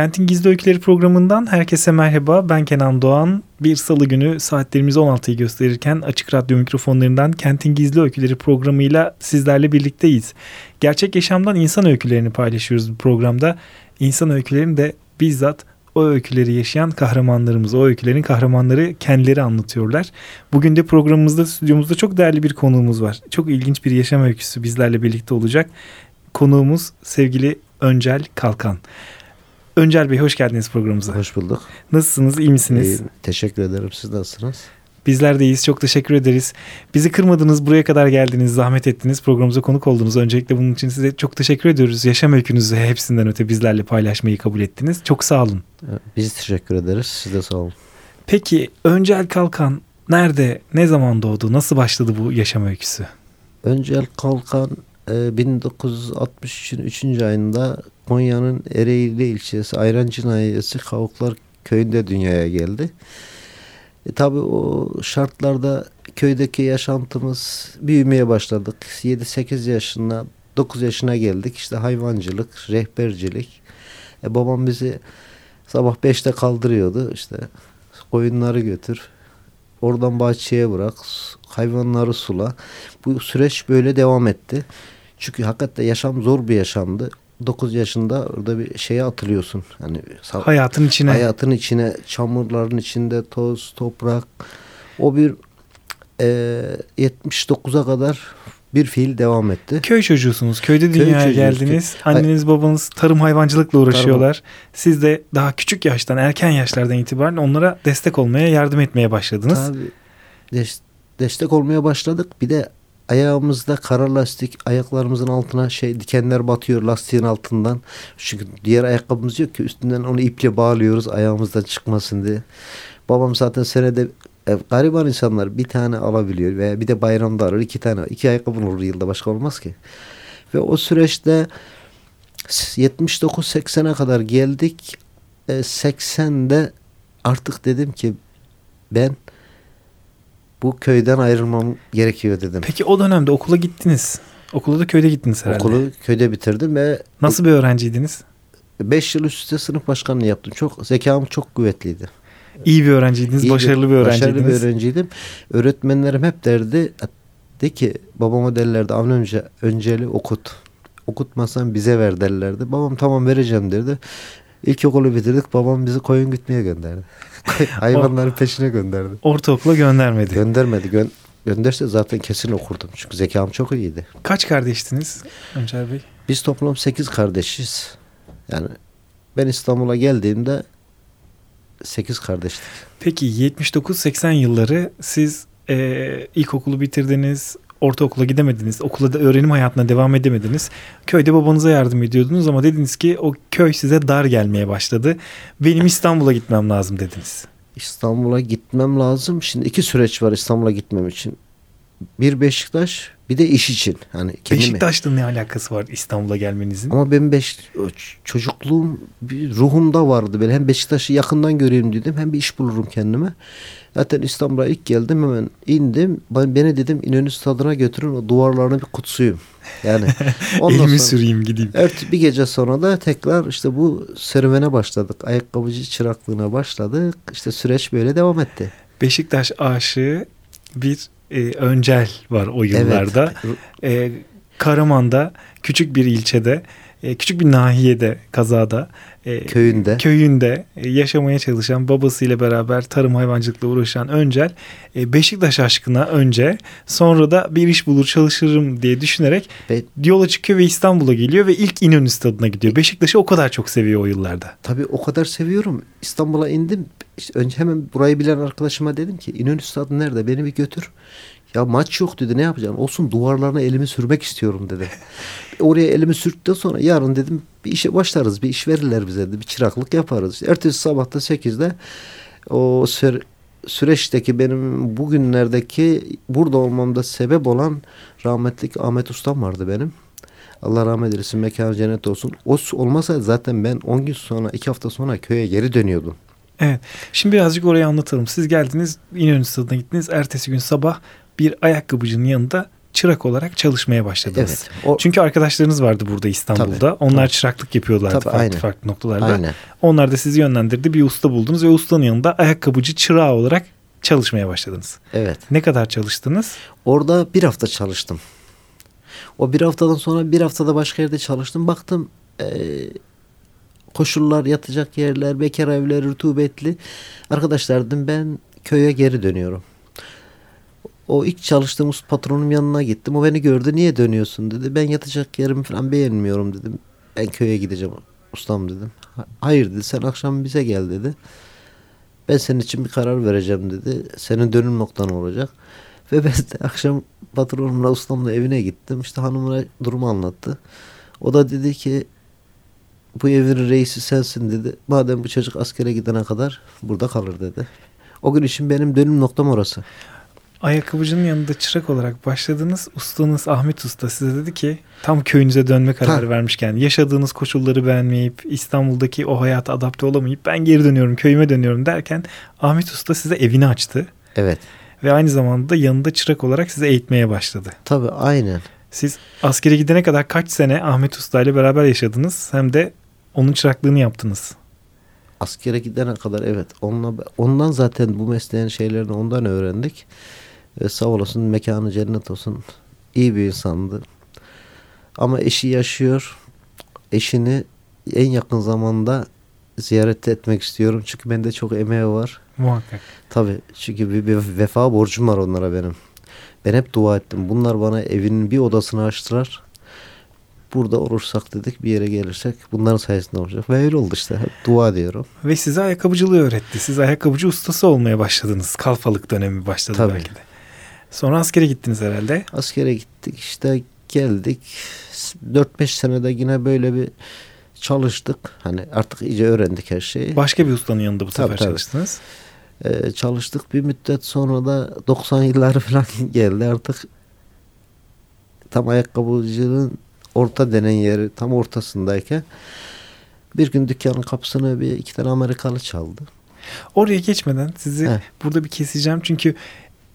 Kentin Gizli Öyküleri programından herkese merhaba. Ben Kenan Doğan. Bir salı günü saatlerimiz 16'yı gösterirken Açık Radyo mikrofonlarından Kentin Gizli Öyküleri programıyla sizlerle birlikteyiz. Gerçek yaşamdan insan öykülerini paylaşıyoruz bu programda. İnsan öykülerini de bizzat o öyküleri yaşayan kahramanlarımız, o öykülerin kahramanları kendileri anlatıyorlar. Bugün de programımızda, stüdyomuzda çok değerli bir konuğumuz var. Çok ilginç bir yaşam öyküsü bizlerle birlikte olacak. Konuğumuz sevgili Öncel Kalkan. Öncel Bey hoş geldiniz programımıza. Hoş bulduk. Nasılsınız? İyi misiniz? İyiyim. Teşekkür ederim. Siz nasılsınız? Bizler de iyiyiz. Çok teşekkür ederiz. Bizi kırmadınız, buraya kadar geldiniz, zahmet ettiniz, programımıza konuk oldunuz. Öncelikle bunun için size çok teşekkür ediyoruz. Yaşam öykünüzü hepsinden öte bizlerle paylaşmayı kabul ettiniz. Çok sağ olun. Biz teşekkür ederiz. Siz de sağ olun. Peki Öncel Kalkan nerede, ne zaman doğdu, nasıl başladı bu yaşam öyküsü? Öncel Kalkan 1963'ün 3. ayında Konya'nın Ereğli ilçesi Ayrancı Nahiyesi Kavuklar köyünde dünyaya geldi. E, tabii o şartlarda köydeki yaşantımız büyümeye başladık. 7-8 yaşına 9 yaşına geldik. İşte hayvancılık, rehbercilik. E, babam bizi sabah 5'te kaldırıyordu. İşte koyunları götür. Oradan bahçeye bırak. Hayvanları sula. Bu süreç böyle devam etti. Çünkü hakikaten yaşam zor bir yaşamdı. 9 yaşında orada bir şeye atılıyorsun. Hani hayatın içine. Hayatın içine, çamurların içinde toz, toprak. O bir e, 79'a kadar bir fiil devam etti. Köy çocuğusunuz. Köyde dünyaya Köy geldiniz. Anneniz babanız tarım hayvancılıkla uğraşıyorlar. Tarım. Siz de daha küçük yaştan, erken yaşlardan itibaren onlara destek olmaya, yardım etmeye başladınız. Tabii. destek olmaya başladık. Bir de ayağımızda kara lastik ayaklarımızın altına şey dikenler batıyor lastiğin altından. Çünkü diğer ayakkabımız yok ki üstünden onu iple bağlıyoruz ayağımızdan çıkmasın diye. Babam zaten senede e, gariban insanlar bir tane alabiliyor veya bir de bayramda alır iki tane. iki ayakkabı olur yılda başka olmaz ki. Ve o süreçte 79-80'e kadar geldik. E, 80'de artık dedim ki ben bu köyden ayrılmam gerekiyor dedim. Peki o dönemde okula gittiniz. Okula da köyde gittiniz herhalde. Okulu köyde bitirdim ve... Nasıl bir öğrenciydiniz? 5 yıl üst üste sınıf başkanlığı yaptım. Çok zekam çok kuvvetliydi. İyi bir öğrenciydiniz, İyi başarılı bir, bir öğrenciydiniz. Başarılı bir öğrenciydim. Öğretmenlerim hep derdi de ki babama derlerdi Avni önce önceli okut. Okutmasan bize ver derlerdi. Babam tamam vereceğim derdi. İlkokulu bitirdik. Babam bizi koyun gütmeye gönderdi. Hayvanların peşine gönderdi. Ortaokula göndermedi. Göndermedi. Gö gönderse zaten kesin okurdum. Çünkü zekam çok iyiydi. Kaç kardeştiniz Öncer Bey? Biz toplam 8 kardeşiz. Yani ben İstanbul'a geldiğimde 8 kardeştik. Peki 79-80 yılları siz e, ilkokulu bitirdiniz, ortaokula gidemediniz. Okula da öğrenim hayatına devam edemediniz. Köyde babanıza yardım ediyordunuz ama dediniz ki o köy size dar gelmeye başladı. Benim İstanbul'a gitmem lazım dediniz. İstanbul'a gitmem lazım. Şimdi iki süreç var İstanbul'a gitmem için. Bir Beşiktaş bir de iş için. Hani. Beşiktaş'la ne alakası var İstanbul'a gelmenizin? Ama benim beş, çocukluğum bir ruhumda vardı. Ben hem Beşiktaş'ı yakından göreyim dedim hem bir iş bulurum kendime. Zaten İstanbul'a ilk geldim hemen indim. Ben, beni dedim İnönü stadına götürün o duvarlarını bir kutsuyum. Yani ondan Elimi sonra, süreyim gideyim. Evet bir gece sonra da tekrar işte bu serüvene başladık. Ayakkabıcı çıraklığına başladık. İşte süreç böyle devam etti. Beşiktaş aşığı bir e, öncel var o yıllarda. Evet. E, Karaman'da küçük bir ilçede, e, küçük bir nahiyede kazada e, köyünde köyünde e, yaşamaya çalışan babasıyla beraber tarım hayvancılıkla uğraşan Öncel Beşiktaş aşkına önce sonra da bir iş bulur çalışırım diye düşünerek Be yola çıkıyor ve İstanbul'a geliyor ve ilk İnönü stadına gidiyor. Beşiktaş'ı o kadar çok seviyor o yıllarda. Tabii o kadar seviyorum. İstanbul'a indim. İşte önce hemen burayı bilen arkadaşıma dedim ki İnönü stadı nerede? Beni bir götür. Ya maç yok dedi ne yapacağım? Olsun duvarlarına elimi sürmek istiyorum dedi. Oraya elimi sürdükten sonra yarın dedim bir işe başlarız. Bir iş verirler bize dedi. Bir çıraklık yaparız. İşte ertesi sabahta 8'de o süre, süreçteki benim bugünlerdeki burada olmamda sebep olan rahmetlik Ahmet Ustam vardı benim. Allah rahmet eylesin mekanı cennet olsun. O olmasa zaten ben 10 gün sonra 2 hafta sonra köye geri dönüyordum. Evet. Şimdi birazcık orayı anlatalım. Siz geldiniz İnönü Stadı'na gittiniz. Ertesi gün sabah bir ayakkabıcının yanında çırak olarak çalışmaya başladınız. Evet. O, Çünkü arkadaşlarınız vardı burada İstanbul'da. Tabii, Onlar tabii. çıraklık yapıyorlardı Tabii, farklı aynen. farklı noktalarda. aynen. Onlar da sizi yönlendirdi. Bir usta buldunuz ve ustanın yanında ayakkabıcı çırağı olarak çalışmaya başladınız. Evet. Ne kadar çalıştınız? Orada bir hafta çalıştım. O bir haftadan sonra bir haftada başka yerde çalıştım. Baktım eee, koşullar, yatacak yerler, bekar evleri, rutubetli. Arkadaşlar dedim ben köye geri dönüyorum. O ilk çalıştığımız patronum yanına gittim. O beni gördü. Niye dönüyorsun dedi. Ben yatacak yerimi falan beğenmiyorum dedim. Ben köye gideceğim ustam dedim. "Ha- Hayır dedi. Sen akşam bize gel dedi. Ben senin için bir karar vereceğim dedi. Senin dönüm noktan olacak. Ve ben de akşam patronumla ustamla evine gittim. İşte hanımına durumu anlattı. O da dedi ki bu evin reisi sensin dedi. Madem bu çocuk askere gidene kadar burada kalır dedi. O gün için benim dönüm noktam orası. Ayakkabıcının yanında çırak olarak başladınız. Ustanız Ahmet Usta size dedi ki tam köyünüze dönme kararı Ha. vermişken yaşadığınız koşulları beğenmeyip İstanbul'daki o hayata adapte olamayıp ben geri dönüyorum köyüme dönüyorum derken Ahmet Usta size evini açtı. Evet. Ve aynı zamanda da yanında çırak olarak sizi eğitmeye başladı. Tabii aynen. Siz askere gidene kadar kaç sene Ahmet Usta ile beraber yaşadınız hem de onun çıraklığını yaptınız. Askere gidene kadar evet. Onunla, ondan zaten bu mesleğin şeylerini ondan öğrendik. Ee, sağ olasın mekanı cennet olsun. İyi bir insandı. Ama eşi yaşıyor. Eşini en yakın zamanda ziyaret etmek istiyorum. Çünkü bende çok emeği var. Muhakkak. Tabii çünkü bir, bir vefa borcum var onlara benim. Ben hep dua ettim. Bunlar bana evinin bir odasını açtılar. Burada olursak dedik bir yere gelirsek bunların sayesinde olacak. Ve öyle oldu işte. Hep dua ediyorum. Ve size ayakkabıcılığı öğretti. Siz ayakkabıcı ustası olmaya başladınız. Kalfalık dönemi başladı Tabii. belki de. Sonra askere gittiniz herhalde. Askere gittik işte geldik. 4-5 senede yine böyle bir çalıştık. Hani artık iyice öğrendik her şeyi. Başka bir ustanın yanında bu Tabii, sefer tabii. çalıştınız. Ee, çalıştık bir müddet sonra da 90 yılları falan geldi artık tam ayakkabıcının orta denen yeri tam ortasındayken bir gün dükkanın kapısını bir iki tane Amerikalı çaldı. Oraya geçmeden sizi Heh. burada bir keseceğim. Çünkü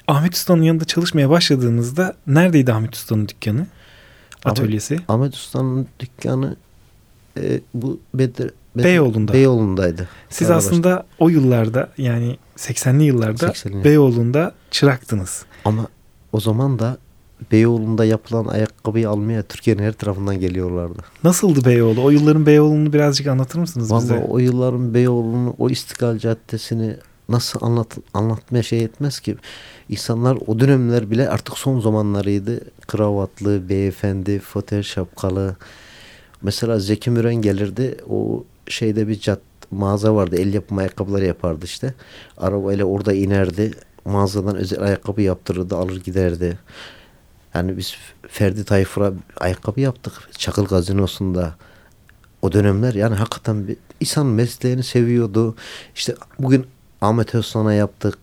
Ahmet Usta'nın yanında çalışmaya başladığınızda neredeydi Ahmet Usta'nın dükkanı? Ahmet- Atölyesi? Ahmet Usta'nın dükkanı e, bu Bedir, Bedir- Beyoğlu'nda. Beyoğlu'ndaydı. Siz Karabaş- aslında o yıllarda yani 80'li yıllarda 80'li. Beyoğlu'nda çıraktınız. Ama o zaman da Beyoğlu'nda yapılan ayakkabıyı almaya Türkiye'nin her tarafından geliyorlardı. Nasıldı Beyoğlu? O yılların Beyoğlu'nu birazcık anlatır mısınız Vallahi bize? o yılların Beyoğlu'nu, o İstiklal Caddesi'ni nasıl anlat, anlatmaya şey etmez ki. İnsanlar o dönemler bile artık son zamanlarıydı. Kravatlı, beyefendi, fotel şapkalı. Mesela Zeki Müren gelirdi. O şeyde bir cad mağaza vardı. El yapımı ayakkabıları yapardı işte. Arabayla orada inerdi. Mağazadan özel ayakkabı yaptırırdı. Alır giderdi. Yani biz Ferdi Tayfur'a ayakkabı yaptık. Çakıl Gazinosu'nda o dönemler yani hakikaten bir insan mesleğini seviyordu. İşte bugün Ahmet Özsan'a yaptık.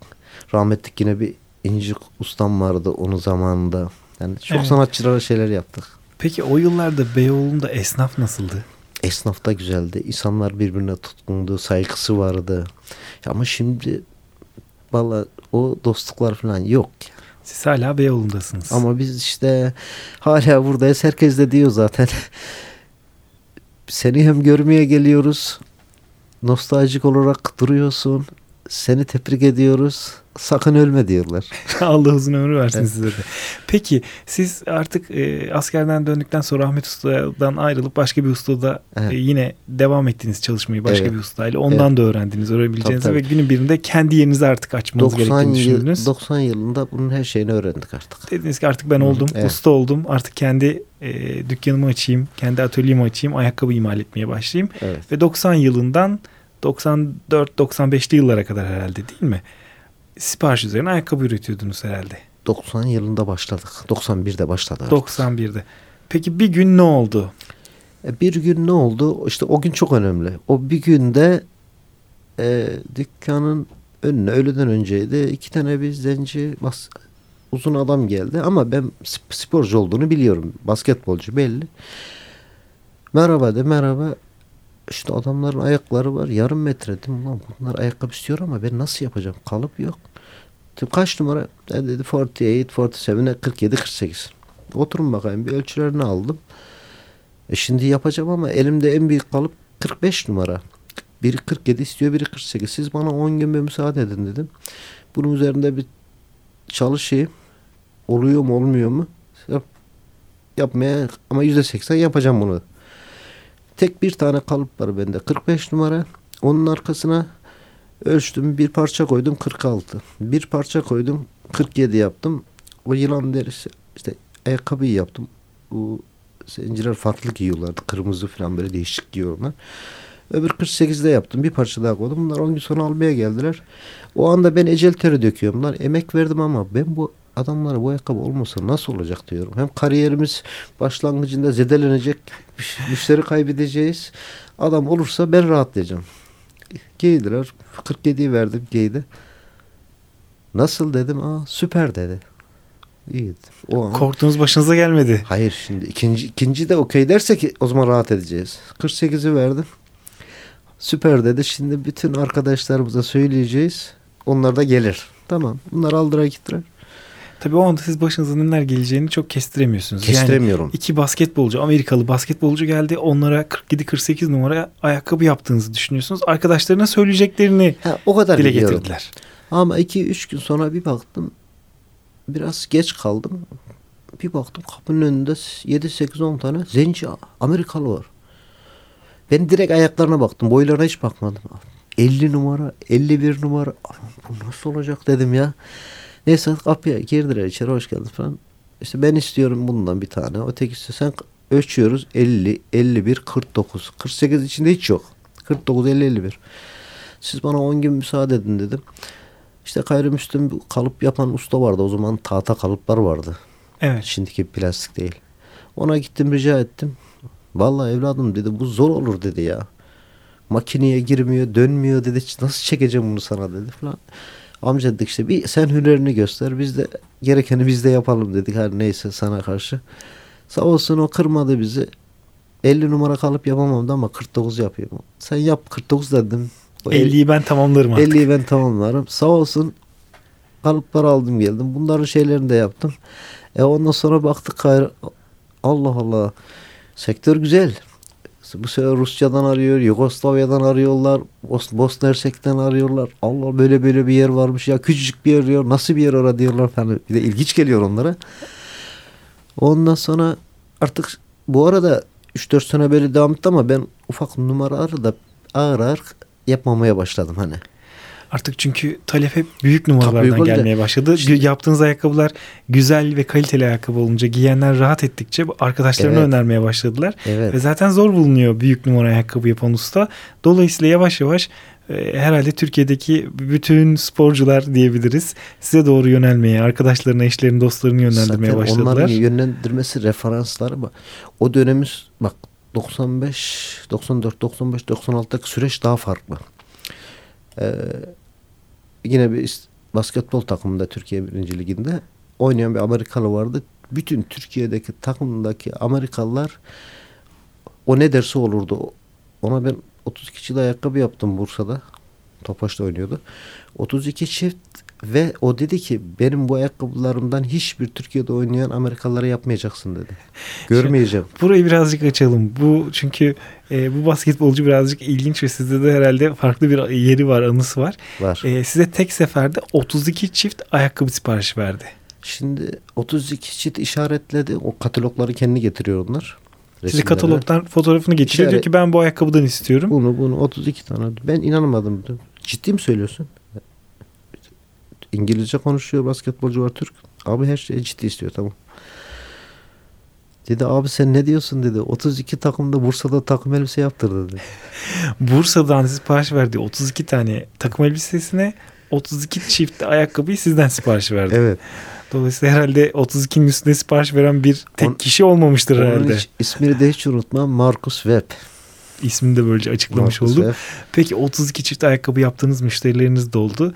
Rahmetlik yine bir İnci ustam vardı onun zamanında. Yani çok Evet. sanatçılara şeyler yaptık. Peki o yıllarda Beyoğlu'nda esnaf nasıldı? Esnaf da güzeldi. İnsanlar birbirine tutkundu. Saygısı vardı. Ama şimdi valla o dostluklar falan yok. Siz hala Beyoğlu'ndasınız. Ama biz işte hala buradayız. Herkes de diyor zaten. Seni hem görmeye geliyoruz. Nostaljik olarak duruyorsun. Seni tebrik ediyoruz. Sakın ölme diyorlar. Allah uzun ömür versin Evet. size de. Peki siz artık e, askerden döndükten sonra Ahmet Usta'dan ayrılıp başka bir ustada Evet. e, yine devam ettiniz çalışmayı başka Evet. bir ustayla. Ondan da öğrendiniz öğrenebileceğinizi Tabii, ve günün birinde kendi yerinizi artık açmanız 90, gerektiğini yıl, düşündünüz. 90 yılında bunun her şeyini öğrendik artık. Dediniz ki artık ben oldum, evet. usta oldum. Artık kendi e, dükkanımı açayım, kendi atölyemi açayım, ayakkabı imal etmeye başlayayım. Evet. Ve 90 yılından 94-95'li yıllara kadar herhalde değil mi? Sipariş üzerine ayakkabı üretiyordunuz herhalde. 90 yılında başladık. 91'de başladı. 91'de. Peki bir gün ne oldu? E, bir gün ne oldu? İşte o gün çok önemli. O bir günde e, dükkanın önüne öğleden önceydi. iki tane bir zenci bas, uzun adam geldi ama ben sporcu olduğunu biliyorum. Basketbolcu belli. Merhaba de merhaba. İşte adamların ayakları var yarım metre dedim. Ulan bunlar ayakkabı istiyor ama ben nasıl yapacağım? Kalıp yok. Dedim, kaç numara? Ben dedi 48, 47, 47, 48. Oturun bakayım bir ölçülerini aldım. E şimdi yapacağım ama elimde en büyük kalıp 45 numara. Biri 47 istiyor biri 48. Siz bana 10 gün bir müsaade edin dedim. Bunun üzerinde bir çalışayım. Oluyor mu olmuyor mu? Yap, yapmaya ama %80 yapacağım bunu. Tek bir tane kalıp var bende. 45 numara. Onun arkasına ölçtüm. Bir parça koydum 46. Bir parça koydum 47 yaptım. O yılan derisi işte ayakkabıyı yaptım. Bu zenciler farklı giyiyorlardı. Kırmızı falan böyle değişik giyiyorlar. Öbür 48'de yaptım. Bir parça daha koydum. Bunlar 10 gün sonra almaya geldiler. O anda ben ecel teri döküyorum. Lan emek verdim ama ben bu adamlara bu ayakkabı olmasa nasıl olacak diyorum. Hem kariyerimiz başlangıcında zedelenecek. Müşteri kaybedeceğiz. Adam olursa ben rahatlayacağım. Giydiler. 47'yi verdim giydi. Nasıl dedim. Aa süper dedi. İyi. O an. Korktuğunuz başınıza gelmedi. Hayır şimdi ikinci, ikinci de okey derse o zaman rahat edeceğiz. 48'i verdim. Süper dedi. Şimdi bütün arkadaşlarımıza söyleyeceğiz. Onlar da gelir. Tamam. Bunlar aldıra gittiler. Tabii o anda siz başınıza neler geleceğini çok kestiremiyorsunuz. Kestiremiyorum. Yani iki basketbolcu, Amerikalı basketbolcu geldi. Onlara 47-48 numara ayakkabı yaptığınızı düşünüyorsunuz. Arkadaşlarına söyleyeceklerini ha, o kadar dile biliyorum. getirdiler. Ama 2-3 gün sonra bir baktım biraz geç kaldım. Bir baktım kapının önünde 7-8-10 tane zenci Amerikalı var. Ben direkt ayaklarına baktım. Boylarına hiç bakmadım. 50 numara, 51 numara. Bu nasıl olacak dedim ya. Neyse kapıya girdiler içeri hoş geldin falan. İşte ben istiyorum bundan bir tane. Öteki istiyor. Sen ölçüyoruz 50, 51, 49. 48 içinde hiç yok. 49, 50, 51. Siz bana 10 gün müsaade edin dedim. İşte gayrimüslim kalıp yapan usta vardı. O zaman tahta kalıplar vardı. Evet. Şimdiki plastik değil. Ona gittim rica ettim. Vallahi evladım dedi bu zor olur dedi ya. Makineye girmiyor, dönmüyor dedi. Nasıl çekeceğim bunu sana dedi falan. Amca dedik işte bir sen hünerini göster. Biz de gerekeni biz de yapalım dedik. Her neyse sana karşı. Sağ olsun o kırmadı bizi. 50 numara kalıp yapamadı ama 49 yapıyorum. Sen yap 49 dedim. 50'yi ben tamamlarım artık. 50'yi ben tamamlarım. Sağ olsun kalıplar aldım geldim. Bunların şeylerini de yaptım. E ondan sonra baktık Allah Allah sektör güzel. Bu sefer Rusya'dan arıyor, Yugoslavya'dan arıyorlar, Bos Bosna Hersek'ten arıyorlar. Allah böyle böyle bir yer varmış ya küçücük bir yer diyor. Nasıl bir yer ara diyorlar falan. Bir de ilginç geliyor onlara. Ondan sonra artık bu arada 3-4 sene böyle devam etti ama ben ufak numaraları da ağır ağır yapmamaya başladım hani. Artık çünkü talep hep büyük numaralardan Tabii, gelmeye başladı. İşte, Yaptığınız ayakkabılar güzel ve kaliteli ayakkabı olunca giyenler rahat ettikçe arkadaşlarına evet. önermeye başladılar. Evet. Ve zaten zor bulunuyor büyük numara ayakkabı yapan usta. Dolayısıyla yavaş yavaş e, herhalde Türkiye'deki bütün sporcular diyebiliriz size doğru yönelmeye, arkadaşlarına, eşlerini, dostlarını yönlendirmeye Zaten başladılar. Onların yönlendirmesi referansları mı? O dönemiz bak 95, 94, 95, 96'daki süreç daha farklı. Ee, yine bir basketbol takımında Türkiye birinci liginde oynayan bir Amerikalı vardı. Bütün Türkiye'deki takımdaki Amerikalılar o ne derse olurdu. Ona ben 32 çift ayakkabı yaptım Bursa'da. Topaş'ta oynuyordu. 32 çift ve o dedi ki benim bu ayakkabılarımdan hiçbir Türkiye'de oynayan Amerikalılara yapmayacaksın dedi. Görmeyeceğim. Burayı birazcık açalım. Bu çünkü e, bu basketbolcu birazcık ilginç ve sizde de herhalde farklı bir yeri var, anısı var. Var. E, size tek seferde 32 çift ayakkabı siparişi verdi. Şimdi 32 çift işaretledi. O katalogları kendi getiriyor onlar. Sizi katalogdan fotoğrafını getiriyor. İşaret, diyor ki ben bu ayakkabıdan istiyorum. Bunu bunu 32 tane. Ben inanmadım. Ciddi mi söylüyorsun? İngilizce konuşuyor basketbolcu var Türk. Abi her şeyi ciddi istiyor tamam. Dedi abi sen ne diyorsun dedi. 32 takımda Bursa'da takım elbise yaptırdı dedi. Bursa'dan sipariş verdi 32 tane takım elbisesine 32 çift ayakkabıyı sizden sipariş verdi. Evet. Dolayısıyla herhalde 32'nin üstünde sipariş veren bir tek On- kişi olmamıştır Onun herhalde. hiç- ismini de hiç unutmam. Marcus Webb. İsmini de böylece açıklamış Marcus olduk. Webb. Peki 32 çift ayakkabı yaptığınız müşterileriniz de oldu.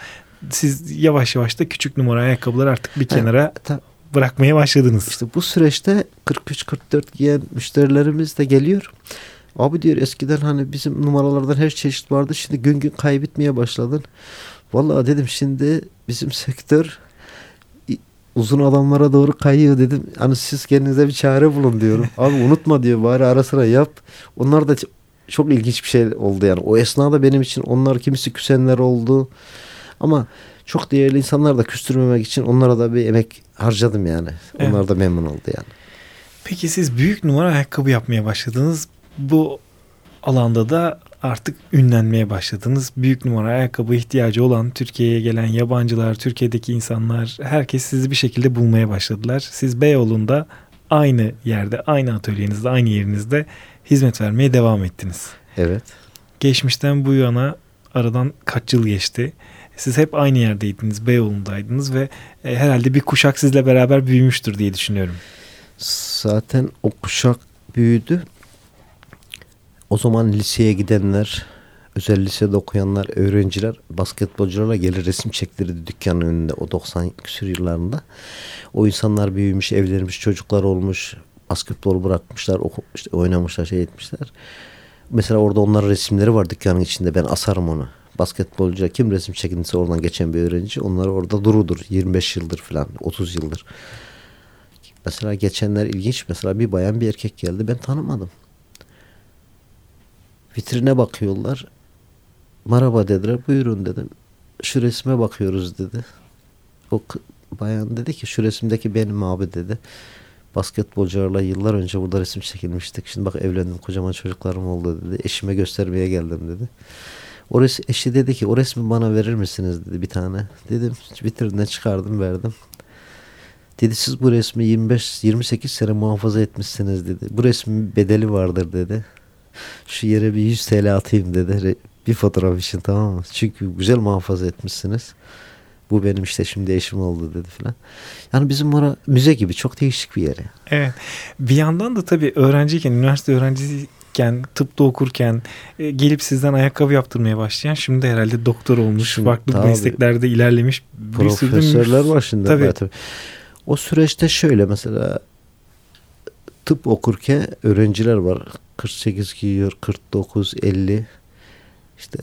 Siz yavaş yavaş da küçük numara ayakkabıları artık bir kenara ta- bırakmaya başladınız. İşte bu süreçte 43-44 giyen müşterilerimiz de geliyor. Abi diyor eskiden hani bizim numaralardan her çeşit vardı. Şimdi gün gün kaybetmeye başladın. Vallahi dedim şimdi bizim sektör uzun adamlara doğru kayıyor dedim. Hani siz kendinize bir çare bulun diyorum. Abi unutma diyor bari ara sıra yap. Onlar da çok ilginç bir şey oldu yani. O esnada benim için onlar kimisi küsenler oldu. Ama çok değerli insanlar da küstürmemek için onlara da bir emek harcadım yani. Evet. Onlar da memnun oldu yani. Peki siz büyük numara ayakkabı yapmaya başladınız. Bu alanda da artık ünlenmeye başladınız. Büyük numara ayakkabı ihtiyacı olan Türkiye'ye gelen yabancılar, Türkiye'deki insanlar herkes sizi bir şekilde bulmaya başladılar. Siz Beyoğlu'nda aynı yerde, aynı atölyenizde, aynı yerinizde hizmet vermeye devam ettiniz. Evet. Geçmişten bu yana aradan kaç yıl geçti? Siz hep aynı yerdeydiniz, Beyoğlu'ndaydınız ve e, herhalde bir kuşak sizle beraber büyümüştür diye düşünüyorum. Zaten o kuşak büyüdü. O zaman liseye gidenler, özel lisede okuyanlar, öğrenciler basketbolcularla gelir resim çektirirdi dükkanın önünde o 90 küsur yıllarında. O insanlar büyümüş, evlenmiş, çocuklar olmuş, basketbol bırakmışlar, işte oynamışlar, şey etmişler. Mesela orada onların resimleri var dükkanın içinde. Ben asarım onu. Basketbolcu kim resim çekindiyse oradan geçen bir öğrenci. Onlar orada durudur. 25 yıldır falan, 30 yıldır. Mesela geçenler ilginç. Mesela bir bayan bir erkek geldi. Ben tanımadım. Vitrine bakıyorlar. Merhaba dediler. Buyurun dedim. Şu resme bakıyoruz dedi. O bayan dedi ki şu resimdeki benim abi dedi. Basketbolcularla yıllar önce burada resim çekilmiştik. Şimdi bak evlendim kocaman çocuklarım oldu dedi. Eşime göstermeye geldim dedi. O res eşi dedi ki o resmi bana verir misiniz dedi bir tane. Dedim vitrinden çıkardım verdim. Dedi siz bu resmi 25 28 sene muhafaza etmişsiniz dedi. Bu resmin bedeli vardır dedi. Şu yere bir 100 TL atayım dedi. Bir fotoğraf için tamam mı? Çünkü güzel muhafaza etmişsiniz. Bu benim işte şimdi eşim oldu dedi filan. Yani bizim orada müze gibi çok değişik bir yer. Evet. Bir yandan da tabii öğrenciyken, üniversite öğrencisiyken, tıpta okurken e, gelip sizden ayakkabı yaptırmaya başlayan şimdi de herhalde doktor olmuş, Şimdi farklı tabii. mesleklerde ilerlemiş bir sürü Profesörler var şimdi. Tabii. Tabii. O süreçte şöyle mesela tıp okurken öğrenciler var. 48 giyiyor, 49, 50. İşte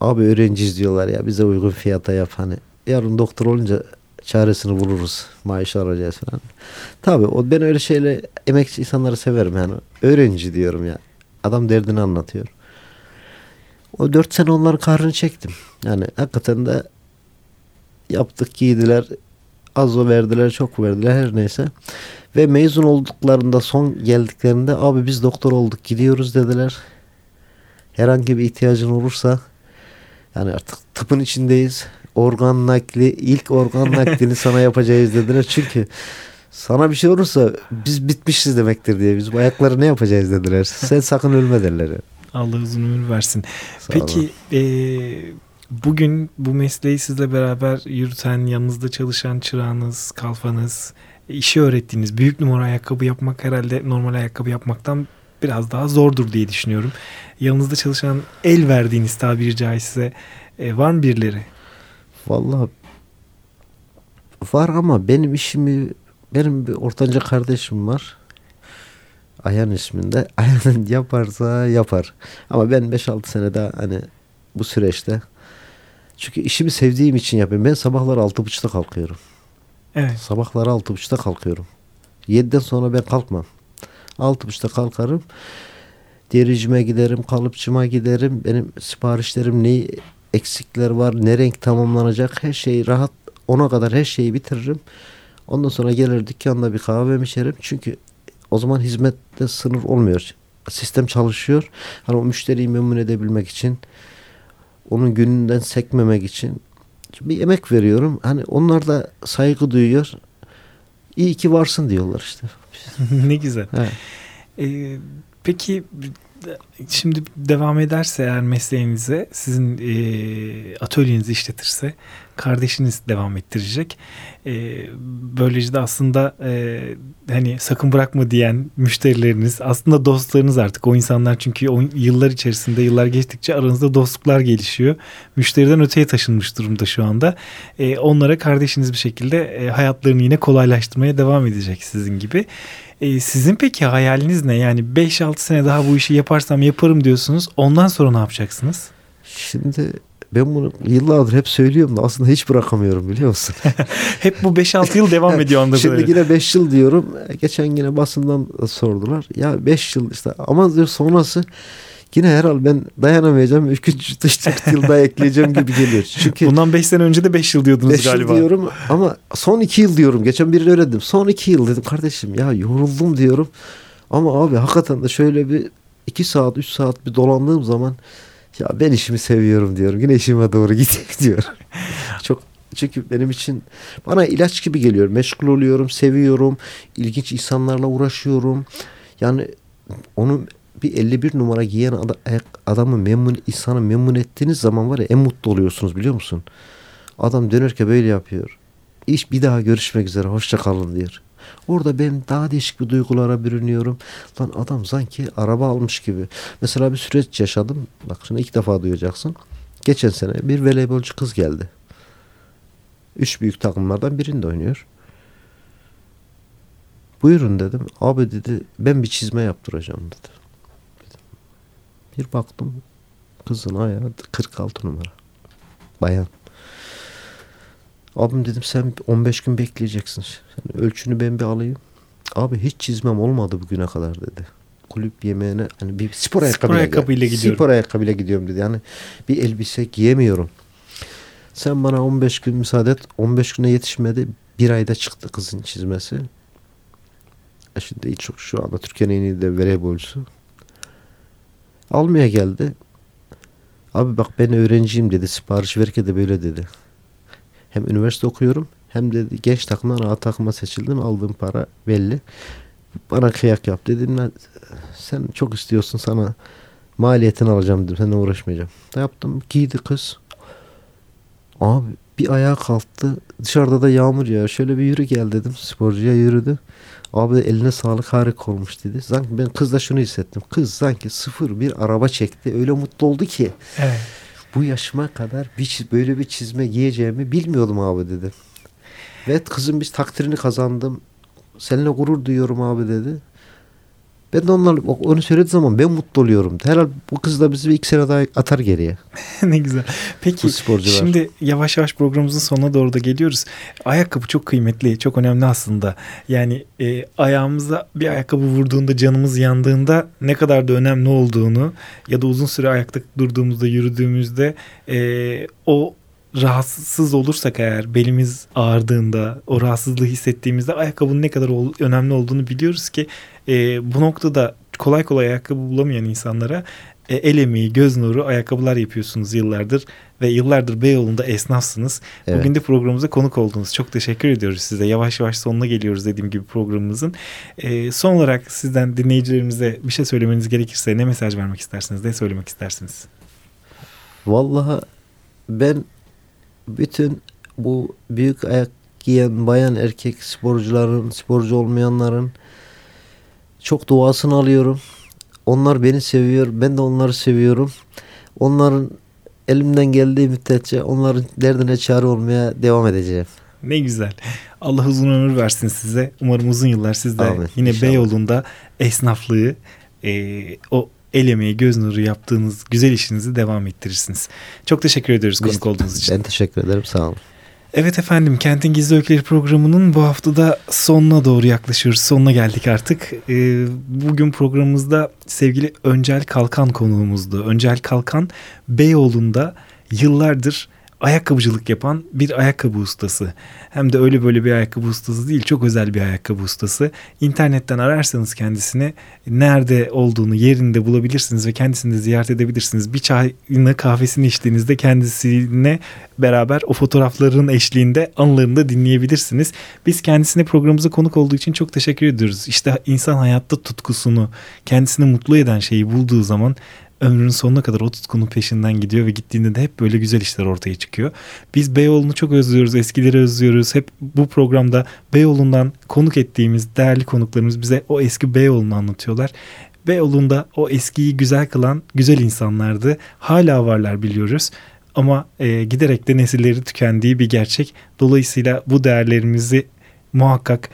abi öğrenciyiz diyorlar ya bize uygun fiyata yap hani. Yarın doktor olunca çaresini buluruz. Maaş alacağız falan. Tabii o ben öyle şeyle emekçi insanları severim yani. Öğrenci diyorum ya. Adam derdini anlatıyor. O dört sene onların kahrını çektim. Yani hakikaten de yaptık giydiler. Az o verdiler çok verdiler her neyse. Ve mezun olduklarında son geldiklerinde abi biz doktor olduk gidiyoruz dediler. Herhangi bir ihtiyacın olursa yani artık tıpın içindeyiz. Organ nakli ilk organ naklini sana yapacağız dediler. Çünkü sana bir şey olursa biz bitmişiz demektir diye. Biz bu ayakları ne yapacağız dediler. Sen sakın ölme derler. yani. Allah uzun ömür versin. Sağ Peki e, bugün bu mesleği sizle beraber yürüten, yanınızda çalışan çırağınız, kalfanız, işi öğrettiğiniz büyük numara ayakkabı yapmak herhalde normal ayakkabı yapmaktan biraz daha zordur diye düşünüyorum. Yanınızda çalışan el verdiğiniz tabiri caizse e, var mı birileri? Vallahi var ama benim işimi benim bir ortanca kardeşim var. Ayhan isminde. Ayhan yaparsa yapar. Ama ben 5-6 sene daha hani bu süreçte çünkü işimi sevdiğim için yapıyorum. Ben sabahlar 6.30'da kalkıyorum. Evet. Sabahları 6.30'da kalkıyorum. 7'den sonra ben kalkmam. 6.30'da kalkarım. Dericime giderim, kalıpçıma giderim. Benim siparişlerim ne eksikler var, ne renk tamamlanacak her şeyi rahat ona kadar her şeyi bitiririm. Ondan sonra gelir dükkanda bir kahve içerim. Çünkü o zaman hizmette sınır olmuyor. Sistem çalışıyor. Hani o müşteriyi memnun edebilmek için onun gününden sekmemek için bir emek veriyorum. Hani onlar da saygı duyuyor. İyi ki varsın diyorlar işte. ne güzel. Evet. E, peki şimdi devam ederse eğer mesleğinize sizin e, atölyenizi işletirse kardeşiniz devam ettirecek. E, böylece de aslında e, hani sakın bırakma diyen müşterileriniz aslında dostlarınız artık o insanlar çünkü o yıllar içerisinde yıllar geçtikçe aranızda dostluklar gelişiyor. Müşteriden öteye taşınmış durumda şu anda. E, onlara kardeşiniz bir şekilde e, hayatlarını yine kolaylaştırmaya devam edecek sizin gibi. E, sizin peki hayaliniz ne? Yani 5-6 sene daha bu işi yaparsam yaparım diyorsunuz. Ondan sonra ne yapacaksınız? Şimdi ben bunu yıllardır hep söylüyorum da aslında hiç bırakamıyorum biliyor musun? hep bu 5-6 yıl devam ediyor anda Şimdi böyle. yine 5 yıl diyorum. Geçen yine basından sordular. Ya 5 yıl işte ama diyor sonrası yine herhalde ben dayanamayacağım. 3 4 yıl daha ekleyeceğim gibi geliyor. Çünkü Bundan 5 sene önce de 5 yıl diyordunuz beş galiba. yıl diyorum ama son 2 yıl diyorum. Geçen birine öyle dedim. Son 2 yıl dedim kardeşim ya yoruldum diyorum. Ama abi hakikaten de şöyle bir 2 saat 3 saat bir dolandığım zaman ya ben işimi seviyorum diyorum. Yine işime doğru gidiyorum. Çok çünkü benim için bana ilaç gibi geliyor. Meşgul oluyorum, seviyorum. ilginç insanlarla uğraşıyorum. Yani onu bir 51 numara giyen ad- adamı memnun, insanı memnun ettiğiniz zaman var ya en mutlu oluyorsunuz biliyor musun? Adam dönerken böyle yapıyor. İş bir daha görüşmek üzere hoşça kalın diyor. Orada ben daha değişik bir duygulara bürünüyorum. Lan adam sanki araba almış gibi. Mesela bir süreç yaşadım. Bak şimdi ilk defa duyacaksın. Geçen sene bir voleybolcu kız geldi. Üç büyük takımlardan birinde oynuyor. Buyurun dedim. Abi dedi ben bir çizme yaptıracağım dedi. Bir baktım kızın ayağı 46 numara. Bayan. Abim dedim sen 15 gün bekleyeceksin. Sen ölçünü ben bir alayım. Abi hiç çizmem olmadı bugüne kadar dedi. Kulüp yemeğine hani bir spor ayakkabıyla, ayakkabıyla gidiyorum. Spor ayakkabıyla gidiyorum dedi. Yani bir elbise giyemiyorum. Sen bana 15 gün müsaade et. 15 güne yetişmedi. Bir ayda çıktı kızın çizmesi. E şimdi çok şu anda Türkiye'nin en iyi de voleybolcusu. Almaya geldi. Abi bak ben öğrenciyim dedi. Sipariş verirken de böyle dedi. Hem üniversite okuyorum hem dedi genç takımdan A takıma seçildim. Aldığım para belli. Bana kıyak yap dedim. Ben, sen çok istiyorsun sana maliyetini alacağım dedim. Seninle uğraşmayacağım. Da yaptım. Giydi kız. Abi bir ayağa kalktı. Dışarıda da yağmur ya. Şöyle bir yürü gel dedim. Sporcuya yürüdü. Abi eline sağlık harika olmuş dedi. Sanki ben kızda şunu hissettim. Kız sanki sıfır bir araba çekti. Öyle mutlu oldu ki. Evet. Bu yaşıma kadar bir, böyle bir çizme giyeceğimi bilmiyordum abi dedi. Ve kızım biz takdirini kazandım. Seninle gurur duyuyorum abi dedi. Ben de onlar onu söylediği zaman ben mutlu oluyorum. Herhalde bu kız da bizi bir iki sene daha atar geriye. ne güzel. Peki şimdi yavaş yavaş programımızın sonuna doğru da geliyoruz. Ayakkabı çok kıymetli, çok önemli aslında. Yani e, ayağımıza bir ayakkabı vurduğunda, canımız yandığında ne kadar da önemli olduğunu ya da uzun süre ayakta durduğumuzda, yürüdüğümüzde e, o rahatsız olursak eğer belimiz ağrıdığında o rahatsızlığı hissettiğimizde ayakkabının ne kadar ol, önemli olduğunu biliyoruz ki e, bu noktada kolay kolay ayakkabı bulamayan insanlara e, el emeği, göz nuru ayakkabılar yapıyorsunuz yıllardır ve yıllardır Beyoğlu'nda esnafsınız. Evet. Bugün de programımıza konuk oldunuz. Çok teşekkür ediyoruz size. Yavaş yavaş sonuna geliyoruz dediğim gibi programımızın. E, son olarak sizden dinleyicilerimize bir şey söylemeniz gerekirse ne mesaj vermek istersiniz? Ne söylemek istersiniz? Vallahi ben bütün bu büyük ayak giyen bayan erkek sporcuların, sporcu olmayanların çok duasını alıyorum. Onlar beni seviyor. Ben de onları seviyorum. Onların elimden geldiği müddetçe onların derdine çare olmaya devam edeceğim. Ne güzel. Allah uzun ömür versin size. Umarım uzun yıllar sizde Amin. yine İnşallah. Beyoğlu'nda esnaflığı e, o el emeği, göz nuru yaptığınız güzel işinizi devam ettirirsiniz. Çok teşekkür ediyoruz Biz, konuk olduğunuz için. Ben teşekkür ederim. Sağ olun. Evet efendim Kentin Gizli Öyküleri programının bu haftada sonuna doğru yaklaşıyoruz. Sonuna geldik artık. Ee, bugün programımızda sevgili Öncel Kalkan konuğumuzdu. Öncel Kalkan Beyoğlu'nda yıllardır ayakkabıcılık yapan bir ayakkabı ustası. Hem de öyle böyle bir ayakkabı ustası değil, çok özel bir ayakkabı ustası. İnternetten ararsanız kendisini nerede olduğunu yerinde bulabilirsiniz ve kendisini de ziyaret edebilirsiniz. Bir çayını kahvesini içtiğinizde kendisine beraber o fotoğrafların eşliğinde anılarını da dinleyebilirsiniz. Biz kendisine programımıza konuk olduğu için çok teşekkür ediyoruz. İşte insan hayatta tutkusunu, kendisini mutlu eden şeyi bulduğu zaman ömrünün sonuna kadar o tutkunun peşinden gidiyor ve gittiğinde de hep böyle güzel işler ortaya çıkıyor. Biz Beyoğlu'nu çok özlüyoruz, eskileri özlüyoruz. Hep bu programda Beyoğlu'ndan konuk ettiğimiz değerli konuklarımız bize o eski Beyoğlu'nu anlatıyorlar. Beyoğlu'nda o eskiyi güzel kılan güzel insanlardı. Hala varlar biliyoruz ama e, giderek de nesilleri tükendiği bir gerçek. Dolayısıyla bu değerlerimizi muhakkak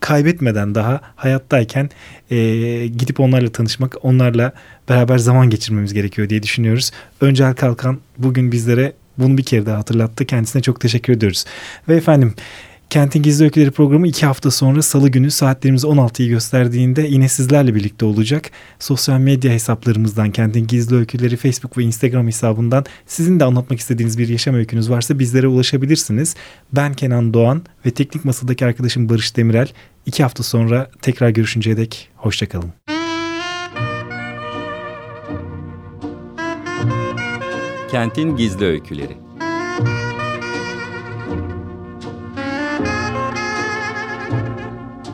kaybetmeden daha hayattayken e, gidip onlarla tanışmak, onlarla beraber zaman geçirmemiz gerekiyor diye düşünüyoruz. Öncel Kalkan bugün bizlere bunu bir kere daha hatırlattı. Kendisine çok teşekkür ediyoruz. Ve efendim Kentin Gizli Öyküleri programı iki hafta sonra salı günü saatlerimiz 16'yı gösterdiğinde yine sizlerle birlikte olacak. Sosyal medya hesaplarımızdan Kentin Gizli Öyküleri Facebook ve Instagram hesabından sizin de anlatmak istediğiniz bir yaşam öykünüz varsa bizlere ulaşabilirsiniz. Ben Kenan Doğan ve teknik masadaki arkadaşım Barış Demirel. İki hafta sonra tekrar görüşünceye dek hoşçakalın. Kentin Gizli Öyküleri